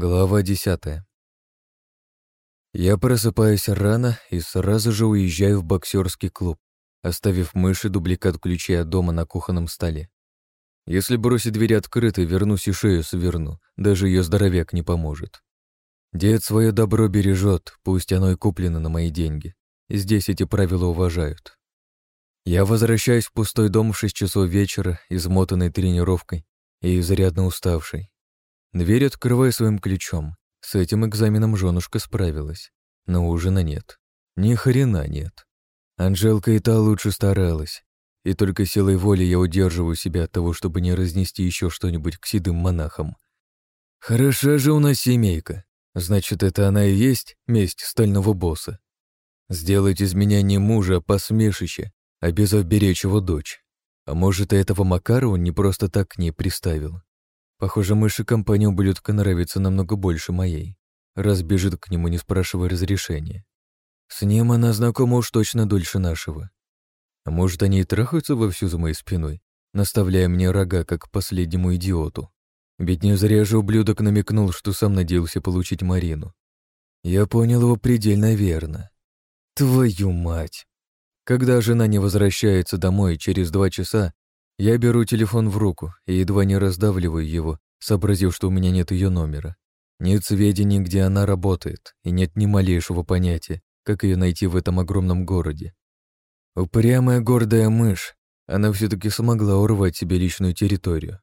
Глава десятая. Я просыпаюсь рано и сразу же уезжаю в боксерский клуб, оставив мыши дубликат ключей от дома на кухонном столе. Если бросить дверь открытой, вернусь и шею сверну, даже ее здоровяк не поможет. Дед свое добро бережет, пусть оно и куплено на мои деньги. Здесь эти правила уважают. Я возвращаюсь в пустой дом в шесть часов вечера, измотанный тренировкой и изрядно уставший. Дверь открываю своим ключом. С этим экзаменом женушка справилась. Но ужина нет. Ни хрена нет. Анжелка и та лучше старалась. И только силой воли я удерживаю себя от того, чтобы не разнести еще что-нибудь к седым монахам. Хороша же у нас семейка. Значит, это она и есть месть стального босса. Сделать из меня не мужа, а посмешище, обязав беречь его дочь. А может, и этого Макарова не просто так к ней приставил. Похоже, мыши компании ублюдка нравится намного больше моей, раз бежит к нему, не спрашивая разрешения. С ним она знакома уж точно дольше нашего. А может, они и трахаются вовсю за моей спиной, наставляя мне рога, как последнему идиоту. Ведь не зря же ублюдок намекнул, что сам надеялся получить Марину. Я понял его предельно верно. Твою мать! Когда жена не возвращается домой через два часа, я беру телефон в руку и едва не раздавливаю его, сообразив, что у меня нет ее номера. Нет сведений, где она работает, и нет ни малейшего понятия, как ее найти в этом огромном городе. Упрямая гордая мышь, она все таки смогла урвать себе личную территорию.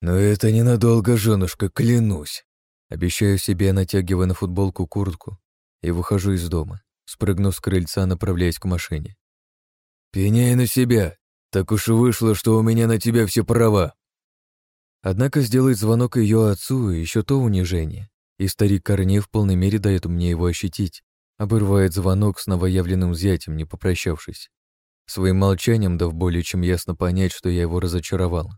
Но это ненадолго, женушка, клянусь. Обещаю себе, натягивая на футболку куртку, и выхожу из дома. Спрыгнув с крыльца, направляясь к машине. «Пеняй на себя! Так уж и вышло, что у меня на тебя все права!» Однако сделать звонок ее отцу еще то унижение, и старик Корней в полной мере дает мне его ощутить, обрывает звонок с новоявленным зятем, не попрощавшись. Своим молчанием дав более чем ясно понять, что я его разочаровал.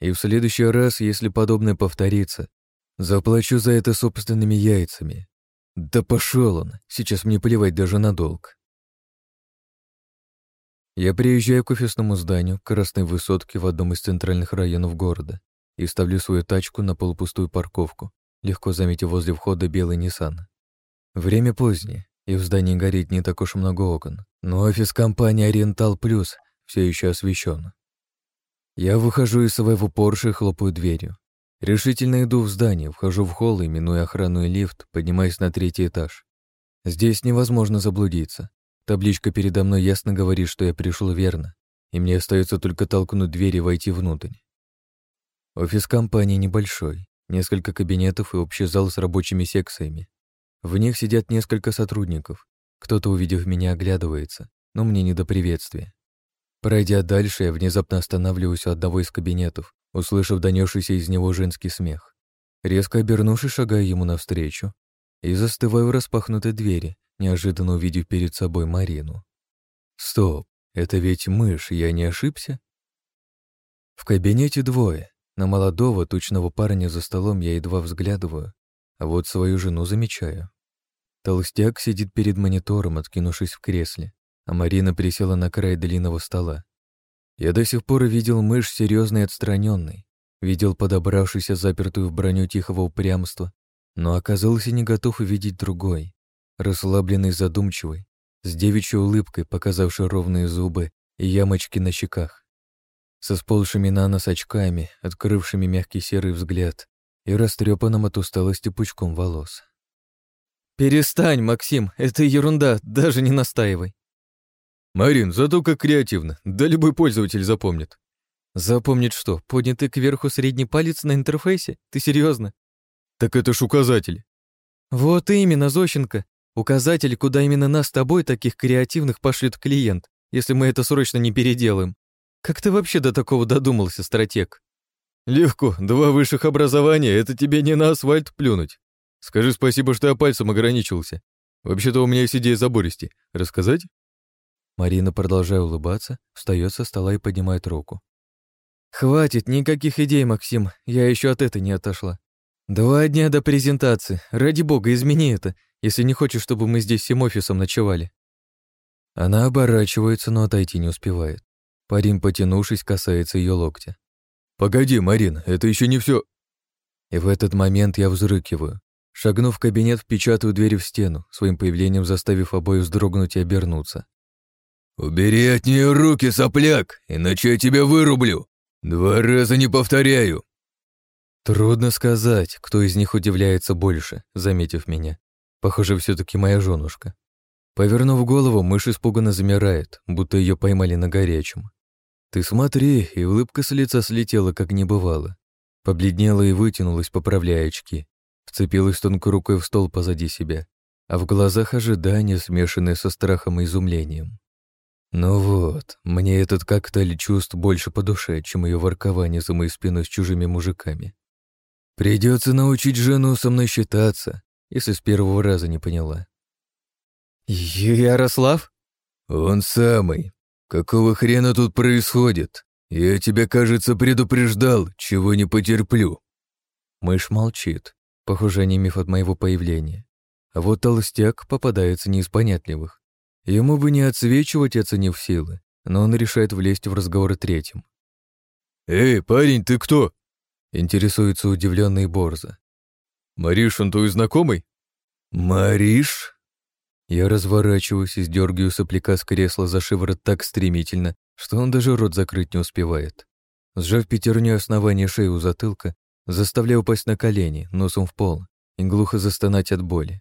И в следующий раз, если подобное повторится, заплачу за это собственными яйцами, да пошел он, сейчас мне плевать даже на долг. Я приезжаю к офисному зданию, красной высотке в одном из центральных районов города и ставлю свою тачку на полупустую парковку, легко заметив возле входа белый Nissan. Время позднее, и в здании горит не так уж много окон, но офис компании Ориентал Плюс все еще освещен. Я выхожу из своего Порше и хлопаю дверью. Решительно иду в здание, вхожу в холл и, минуя охрану и лифт, поднимаюсь на третий этаж. Здесь невозможно заблудиться. Табличка передо мной ясно говорит, что я пришел верно, и мне остается только толкнуть дверь и войти внутрь. Офис компании небольшой, несколько кабинетов и общий зал с рабочими секциями. В них сидят несколько сотрудников. Кто-то, увидев меня, оглядывается, но мне не до приветствия. Пройдя дальше, я внезапно останавливаюсь у одного из кабинетов, услышав донесшийся из него женский смех. Резко обернувшись, шагаю ему навстречу и застываю в распахнутой двери, неожиданно увидев перед собой Марину. Стоп, это ведь мышь, я не ошибся? В кабинете двое. На молодого, тучного парня за столом я едва взглядываю, а вот свою жену замечаю. Толстяк сидит перед монитором, откинувшись в кресле, а Марина присела на край длинного стола. Я до сих пор видел мышь серьезной и отстраненной, видел подобравшийся запертую в броню тихого упрямства, но оказался не готов увидеть другой, расслабленный задумчивый, с девичьей улыбкой, показавшей ровные зубы и ямочки на щеках, со сползшими на нос очками, открывшими мягкий серый взгляд и растрепанным от усталости пучком волос. «Перестань, Максим, это ерунда, даже не настаивай», Марин, зато как креативно, да любой пользователь запомнит. Запомнит что, поднятый кверху средний палец на интерфейсе? Ты серьезно? Так это ж указатель. Вот именно, Зощенко. Указатель, куда именно нас с тобой, таких креативных, пошлет клиент, если мы это срочно не переделаем. Как ты вообще до такого додумался, стратег? Легко, два высших образования — это тебе не на асфальт плюнуть. Скажи спасибо, что я пальцем ограничился. Вообще-то у меня есть идея забористи. Рассказать? Марина, продолжая улыбаться, встает со стола и поднимает руку. «Хватит, никаких идей, Максим, я еще от этой не отошла. Два дня до презентации, ради бога, измени это, если не хочешь, чтобы мы здесь всем офисом ночевали». Она оборачивается, но отойти не успевает. Парень, потянувшись, касается ее локтя. «Погоди, Марин, это еще не все. И в этот момент я взрыкиваю. Шагнув в кабинет, впечатаю дверь в стену, своим появлением заставив обоих вздрогнуть и обернуться. «Убери от нее руки, сопляк, иначе я тебя вырублю! Два раза не повторяю!» Трудно сказать, кто из них удивляется больше, заметив меня. Похоже, все таки моя женушка. Повернув голову, мышь испуганно замирает, будто ее поймали на горячем. Ты смотри, и улыбка с лица слетела, как не бывало. Побледнела и вытянулась, поправляя очки. Вцепилась тонкой рукой в стол позади себя, а в глазах ожидание, смешанное со страхом и изумлением. Ну вот, мне этот коктейль чувств больше по душе, чем ее воркование за моей спиной с чужими мужиками. Придется научить жену со мной считаться, если с первого раза не поняла. «Ярослав?» «Он самый. Какого хрена тут происходит? Я тебя, кажется, предупреждал, чего не потерплю». Мышь молчит, похоже, онемев от моего появления. А вот толстяк попадается не из понятливых. Ему бы не отсвечивать, оценив силы, но он решает влезть в разговор третьим. «Эй, парень, ты кто?» Интересуется удивленный Борза. «Мариш, он твой знакомый?» «Мариш?» Я разворачиваюсь и сдергиваю сопляка с кресла за шиворот так стремительно, что он даже рот закрыть не успевает. Сжав пятерню основания шеи у затылка, заставляю упасть на колени, носом в пол, и глухо застонать от боли.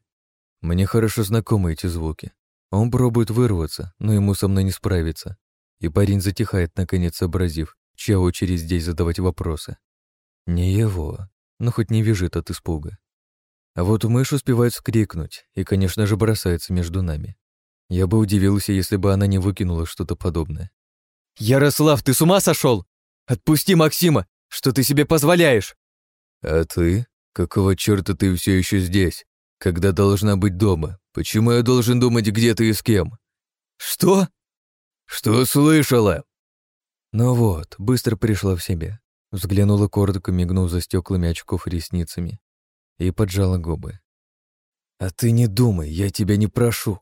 Мне хорошо знакомы эти звуки. Он пробует вырваться, но ему со мной не справиться. И парень затихает, наконец сообразив, чья очередь здесь задавать вопросы. Не его, но хоть не вяжет от испуга. А вот мышь успевает вскрикнуть и, конечно же, бросается между нами. Я бы удивился, если бы она не выкинула что-то подобное. «Ярослав, ты с ума сошел? Отпусти Максима! Что ты себе позволяешь?» «А ты? Какого черта ты все еще здесь? Когда должна быть дома? Почему я должен думать, где ты и с кем?» «Что?» «Что слышала?» Ну вот, быстро пришла в себя. Взглянула коротко, мигнув за стеклами очков ресницами и поджала губы. «А ты не думай, я тебя не прошу».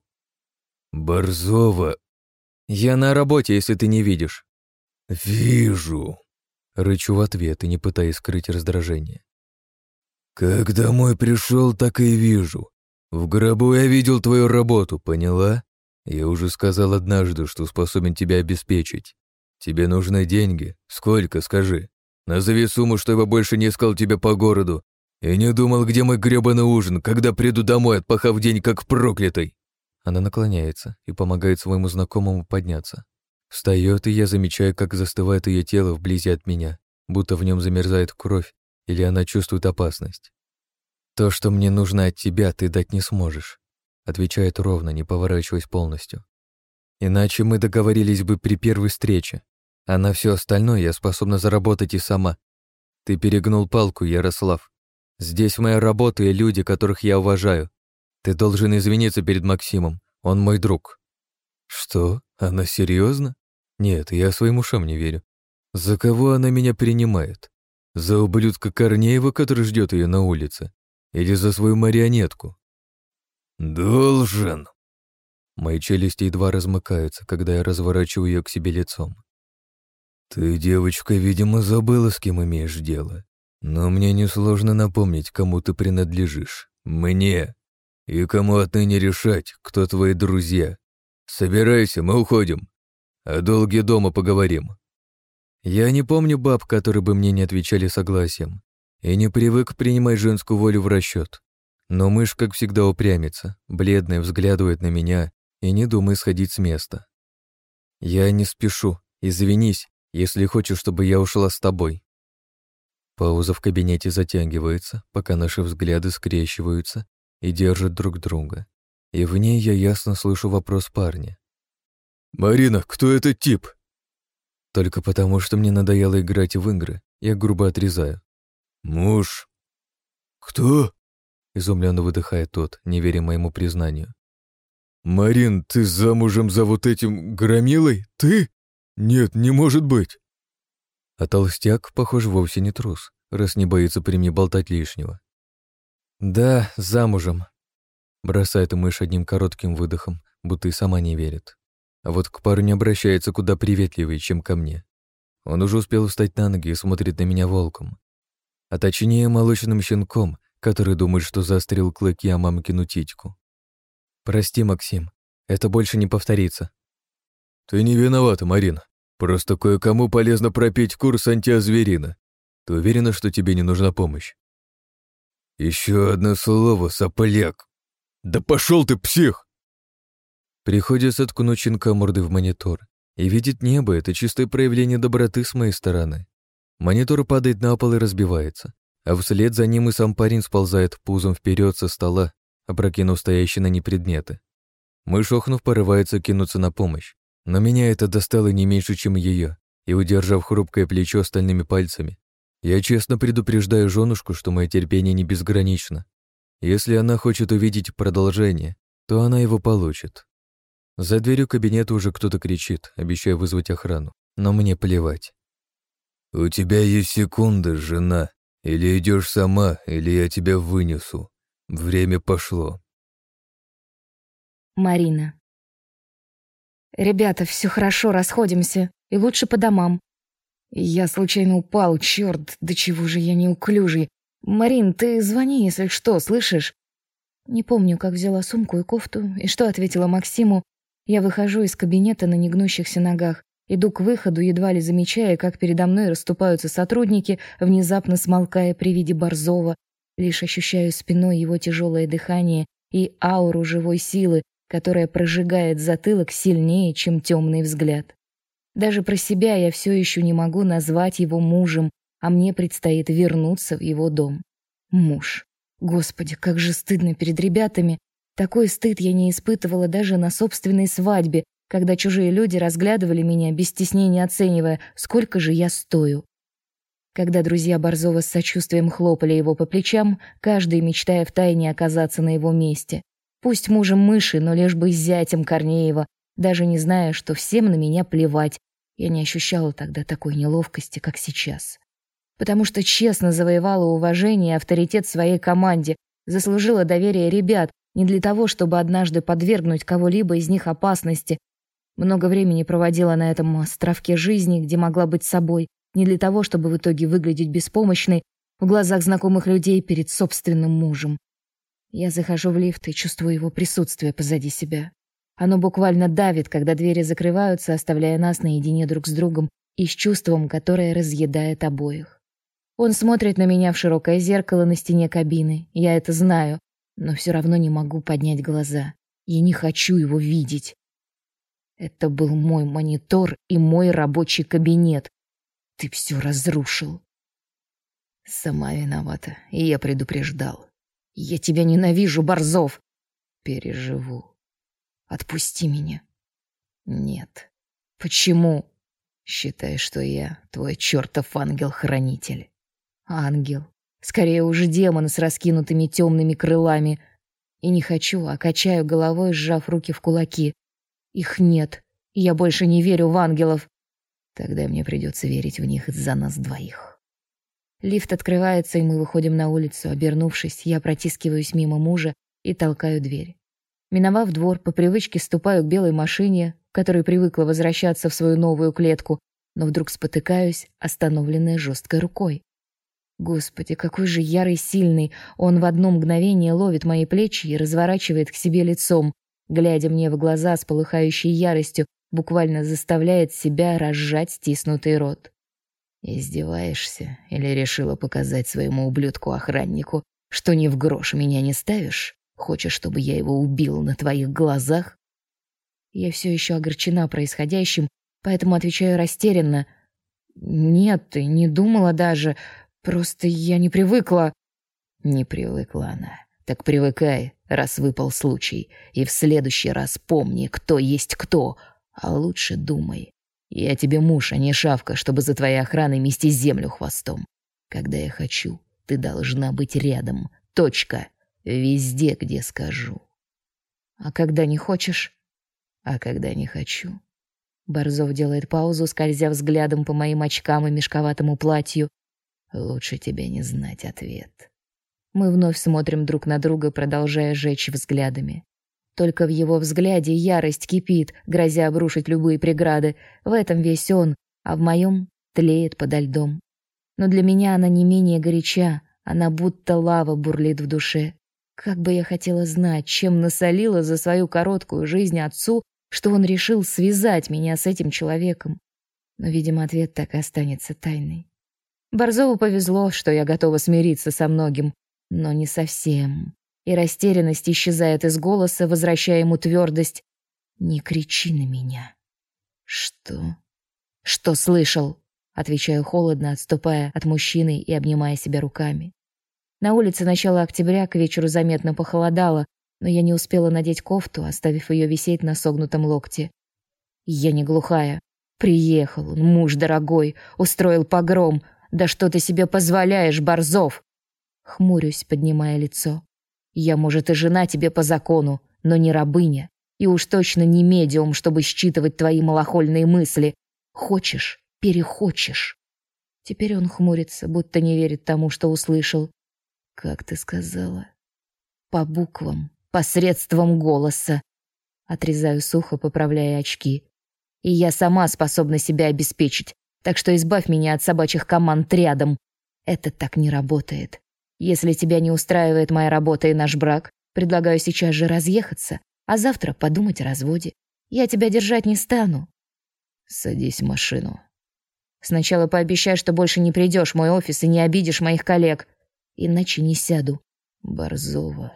«Борзова...» «Я на работе, если ты не видишь». «Вижу», — рычу в ответ и не пытаясь скрыть раздражение. «Как домой пришел, так и вижу. В гробу я видел твою работу, поняла? Я уже сказал однажды, что способен тебя обеспечить. Тебе нужны деньги. Сколько, скажи? Назови сумму, чтобы больше не искал тебя по городу и не думал, где мой грёбаный ужин, когда приду домой, отпахав день как проклятый. Она наклоняется и помогает своему знакомому подняться. Встает, и я замечаю, как застывает ее тело вблизи от меня, будто в нем замерзает кровь, или она чувствует опасность. «То, что мне нужно от тебя, ты дать не сможешь», отвечает ровно, не поворачиваясь полностью. «Иначе мы договорились бы при первой встрече, а на все остальное я способна заработать и сама. Ты перегнул палку, Ярослав. Здесь моя работа и люди, которых я уважаю. Ты должен извиниться перед Максимом, он мой друг». «Что? Она серьезно? Нет, я своим ушам не верю. За кого она меня принимает? За ублюдка Корнеева, который ждет ее на улице? Или за свою марионетку?» «Должен!» Мои челюсти едва размыкаются, когда я разворачиваю ее к себе лицом. «Ты, девочка, видимо, забыла, с кем имеешь дело. Но мне несложно напомнить, кому ты принадлежишь. Мне. И кому отныне решать, кто твои друзья. Собирайся, мы уходим. О долге дома поговорим». Я не помню баб, которые бы мне не отвечали согласием, и не привык принимать женскую волю в расчет. Но мышь, как всегда, упрямится, бледная, взглядывает на меня и не думает сходить с места. Я не спешу, извинись, если хочешь, чтобы я ушла с тобой. Пауза в кабинете затягивается, пока наши взгляды скрещиваются и держат друг друга. И в ней я ясно слышу вопрос парня. «Марина, кто этот тип?» Только потому, что мне надоело играть в игры, я грубо отрезаю. «Муж». «Кто?» — изумленно выдыхает тот, не веря моему признанию. «Марин, ты замужем за вот этим громилой? Ты? Нет, не может быть!» А толстяк, похоже, вовсе не трус, раз не боится при мне болтать лишнего. «Да, замужем», — бросает мышь одним коротким выдохом, будто и сама не верит. А вот к парню обращается куда приветливее, чем ко мне. Он уже успел встать на ноги и смотрит на меня волком. а точнее молочным щенком, который думает, что заострил клыки о мамкину титьку. «Прости, Максим, это больше не повторится». «Ты не виновата, Марина. Просто кое-кому полезно пропить курс антиозверина. Ты уверена, что тебе не нужна помощь?» Еще одно слово, сопляк. Да пошел ты, псих! Приходится ткнуть щенка морды в монитор. И видит небо — это чистое проявление доброты с моей стороны. Монитор падает на пол и разбивается, а вслед за ним и сам парень сползает пузом вперед со стола, опрокинув стоящие на ней предметы. Мышь, охнув, порывается кинуться на помощь, но меня это достало не меньше, чем ее, и, удержав хрупкое плечо остальными пальцами, я честно предупреждаю женушку, что мое терпение не безгранично. Если она хочет увидеть продолжение, то она его получит. За дверью кабинета уже кто-то кричит, обещая вызвать охрану, но мне плевать. «У тебя есть секунда, жена. Или идешь сама, или я тебя вынесу. Время пошло». Марина. «Ребята, все хорошо, расходимся. И лучше по домам. Я случайно упал, черт, до чего же я неуклюжий. Марин, ты звони, если что, слышишь? Не помню, как взяла сумку и кофту, и что ответила Максиму. Я выхожу из кабинета на негнущихся ногах, иду к выходу, едва ли замечая, как передо мной расступаются сотрудники, внезапно смолкая при виде Борзова. Лишь ощущаю спиной его тяжелое дыхание и ауру живой силы, которая прожигает затылок сильнее, чем темный взгляд. Даже про себя я все еще не могу назвать его мужем, а мне предстоит вернуться в его дом. Муж. Господи, как же стыдно перед ребятами. Такой стыд я не испытывала даже на собственной свадьбе, когда чужие люди разглядывали меня, без стеснения оценивая, сколько же я стою. Когда друзья Борзова с сочувствием хлопали его по плечам, каждый мечтая втайне оказаться на его месте. Пусть мужем мыши, но лишь бы зятем Корнеева, даже не зная, что всем на меня плевать, я не ощущала тогда такой неловкости, как сейчас. Потому что честно завоевала уважение и авторитет своей команде, заслужила доверие ребят, не для того, чтобы однажды подвергнуть кого-либо из них опасности. Много времени проводила на этом островке жизни, где могла быть собой, не для того, чтобы в итоге выглядеть беспомощной в глазах знакомых людей перед собственным мужем. Я захожу в лифт и чувствую его присутствие позади себя. Оно буквально давит, когда двери закрываются, оставляя нас наедине друг с другом и с чувством, которое разъедает обоих. Он смотрит на меня в широкое зеркало на стене кабины. Я это знаю, но все равно не могу поднять глаза. Я не хочу его видеть. Это был мой монитор и мой рабочий кабинет. Ты все разрушил. Сама виновата, и я предупреждал. Я тебя ненавижу, Борзов. Переживу. Отпусти меня. Нет. Почему? Считай, что я твой чертов ангел-хранитель. Ангел. Скорее уже демон с раскинутыми темными крылами. И не хочу, а качаю головой, сжав руки в кулаки. Их нет. Я больше не верю в ангелов. Тогда мне придется верить в них из-за нас двоих. Лифт открывается, и мы выходим на улицу. Обернувшись, я протискиваюсь мимо мужа и толкаю дверь. Миновав двор, по привычке ступаю к белой машине, которой привыкла возвращаться в свою новую клетку, но вдруг спотыкаюсь, остановленная жесткой рукой. Господи, какой же ярый сильный! Он в одно мгновение ловит мои плечи и разворачивает к себе лицом, глядя мне в глаза с полыхающей яростью, буквально заставляет себя разжать стиснутый рот. Издеваешься или решила показать своему ублюдку-охраннику, что ни в грош меня не ставишь? Хочешь, чтобы я его убил на твоих глазах? Я все еще огорчена происходящим, поэтому отвечаю растерянно. Нет, не думала даже. Просто я не привыкла. Не привыкла она. Так привыкай, раз выпал случай, и в следующий раз помни, кто есть кто, а лучше думай. Я тебе муж, а не шавка, чтобы за твоей охраной мести землю хвостом. Когда я хочу, ты должна быть рядом. Точка. Везде, где скажу. А когда не хочешь? А когда не хочу? Борзов делает паузу, скользя взглядом по моим очкам и мешковатому платью. Лучше тебе не знать ответ. Мы вновь смотрим друг на друга, продолжая жечь взглядами. Только в его взгляде ярость кипит, грозя обрушить любые преграды. В этом весь он, а в моем тлеет подо льдом. Но для меня она не менее горяча, она будто лава бурлит в душе. Как бы я хотела знать, чем насолила за свою короткую жизнь отцу, что он решил связать меня с этим человеком. Но, видимо, ответ так и останется тайной. Борзову повезло, что я готова смириться со многим, но не совсем. И растерянность исчезает из голоса, возвращая ему твердость. «Не кричи на меня». «Что?» «Что слышал?» Отвечаю холодно, отступая от мужчины и обнимая себя руками. На улице начало октября, к вечеру заметно похолодало, но я не успела надеть кофту, оставив ее висеть на согнутом локте. Я не глухая. Приехал он, муж дорогой, устроил погром. Да что ты себе позволяешь, Борзов? Хмурюсь, поднимая лицо. Я, может, и жена тебе по закону, но не рабыня. И уж точно не медиум, чтобы считывать твои малохольные мысли. Хочешь, перехочешь. Теперь он хмурится, будто не верит тому, что услышал. Как ты сказала? По буквам, посредством голоса. Отрезаю сухо, поправляя очки. И я сама способна себя обеспечить, так что избавь меня от собачьих команд рядом. Это так не работает. Если тебя не устраивает моя работа и наш брак, предлагаю сейчас же разъехаться, а завтра подумать о разводе. Я тебя держать не стану. Садись в машину. Сначала пообещай, что больше не придешь в мой офис и не обидишь моих коллег. Иначе не сяду. Борзова.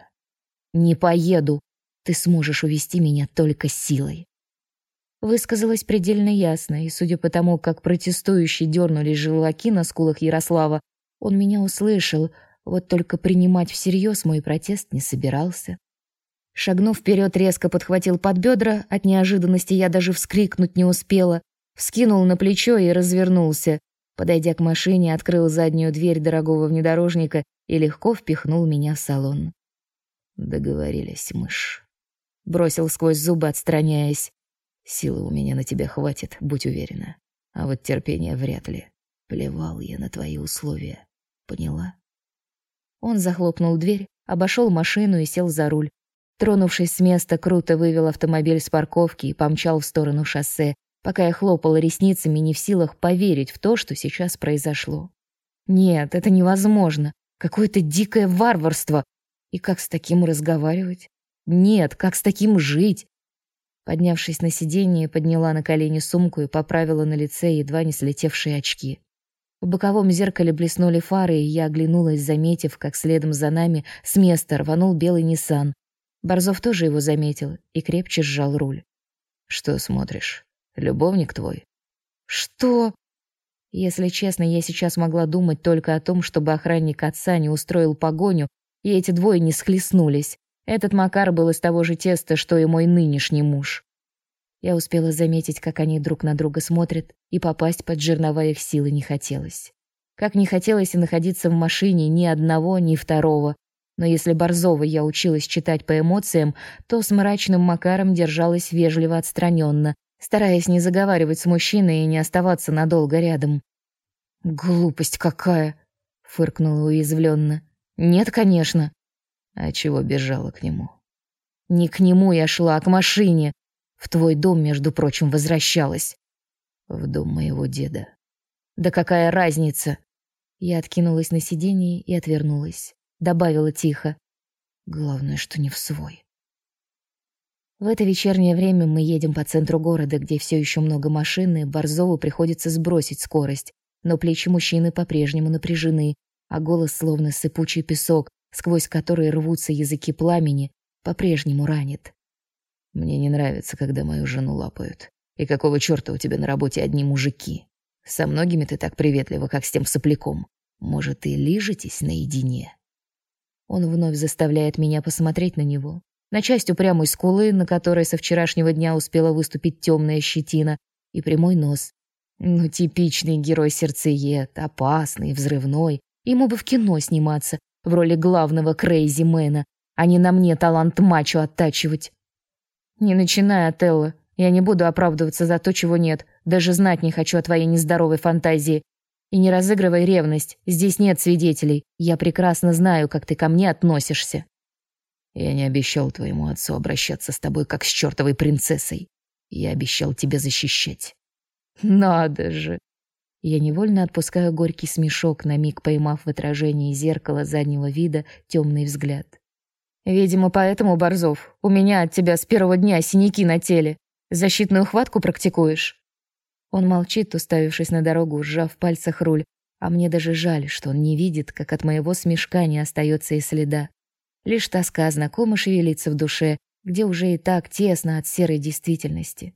Не поеду. Ты сможешь увести меня только силой. Высказалась предельно ясно, и судя по тому, как протестующие дернулись желваки на скулах Ярослава, он меня услышал, вот только принимать всерьез мой протест не собирался. Шагнув вперед, резко подхватил под бедра, от неожиданности я даже вскрикнуть не успела, вскинул на плечо и развернулся. Подойдя к машине, открыл заднюю дверь дорогого внедорожника и легко впихнул меня в салон. Договорились, мышь. Бросил сквозь зубы, отстраняясь. Силы у меня на тебя хватит, будь уверена. А вот терпения вряд ли. Плевал я на твои условия. Поняла? Он захлопнул дверь, обошел машину и сел за руль. Тронувшись с места, круто вывел автомобиль с парковки и помчал в сторону шоссе, пока я хлопала ресницами, не в силах поверить в то, что сейчас произошло. Нет, это невозможно. Какое-то дикое варварство. И как с таким разговаривать? Нет, как с таким жить? Поднявшись на сиденье, подняла на колени сумку и поправила на лице едва не слетевшие очки. В боковом зеркале блеснули фары, и я оглянулась, заметив, как следом за нами с места рванул белый Ниссан. Борзов тоже его заметил и крепче сжал руль. «Что смотришь?» Любовник твой? Что? Если честно, я сейчас могла думать только о том, чтобы охранник отца не устроил погоню, и эти двое не схлестнулись. Этот Макар был из того же теста, что и мой нынешний муж. Я успела заметить, как они друг на друга смотрят, и попасть под жернова их силы не хотелось. Как не хотелось и находиться в машине ни одного, ни второго. Но если Борзова я училась читать по эмоциям, то с мрачным Макаром держалась вежливо отстраненно, стараясь не заговаривать с мужчиной и не оставаться надолго рядом. «Глупость какая!» — фыркнула уязвленно. «Нет, конечно». «А чего бежала к нему?» «Не к нему я шла, а к машине. В твой дом, между прочим, возвращалась». «В дом моего деда». «Да какая разница?» Я откинулась на сиденье и отвернулась. Добавила тихо. «Главное, что не в свой». В это вечернее время мы едем по центру города, где все еще много машин, и Борзову приходится сбросить скорость. Но плечи мужчины по-прежнему напряжены, а голос словно сыпучий песок, сквозь который рвутся языки пламени, по-прежнему ранит. Мне не нравится, когда мою жену лапают. И какого черта у тебя на работе одни мужики? Со многими ты так приветлива, как с тем сопляком. Может, и лижетесь наедине? Он вновь заставляет меня посмотреть на него, на часть упрямой скулы, на которой со вчерашнего дня успела выступить темная щетина, и прямой нос. Ну, типичный герой-сердцеед, опасный, взрывной. Ему бы в кино сниматься, в роли главного крейзи-мэна, а не на мне талант мачо оттачивать. Не начинай, Отелло. Я не буду оправдываться за то, чего нет. Даже знать не хочу о твоей нездоровой фантазии. И не разыгрывай ревность. Здесь нет свидетелей. Я прекрасно знаю, как ты ко мне относишься. Я не обещал твоему отцу обращаться с тобой как с чертовой принцессой. Я обещал тебя защищать. Надо же. Я невольно отпускаю горький смешок, на миг поймав в отражении зеркала заднего вида темный взгляд. «Видимо, поэтому, Борзов, у меня от тебя с первого дня синяки на теле. Защитную хватку практикуешь?» Он молчит, уставившись на дорогу, сжав в пальцах руль, а мне даже жаль, что он не видит, как от моего смешка не остается и следа. Лишь тоска знакомо шевелится в душе, где уже и так тесно от серой действительности.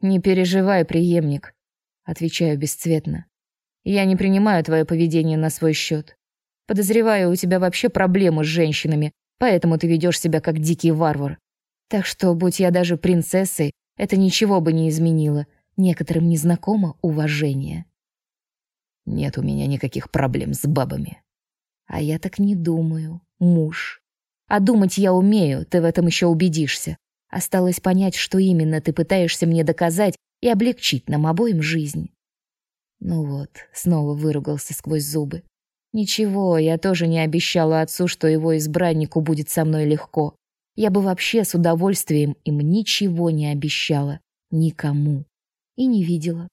«Не переживай, преемник», — отвечаю бесцветно. «Я не принимаю твое поведение на свой счет. Подозреваю, у тебя вообще проблемы с женщинами, поэтому ты ведешь себя как дикий варвар. Так что, будь я даже принцессой, это ничего бы не изменило. Некоторым незнакомо уважение». «Нет у меня никаких проблем с бабами». «А я так не думаю, муж. А думать я умею, ты в этом еще убедишься. Осталось понять, что именно ты пытаешься мне доказать и облегчить нам обоим жизнь. Ну вот, снова выругался сквозь зубы. Ничего, я тоже не обещала отцу, что его избраннику будет со мной легко. Я бы вообще с удовольствием им ничего не обещала. Никому. И не видела.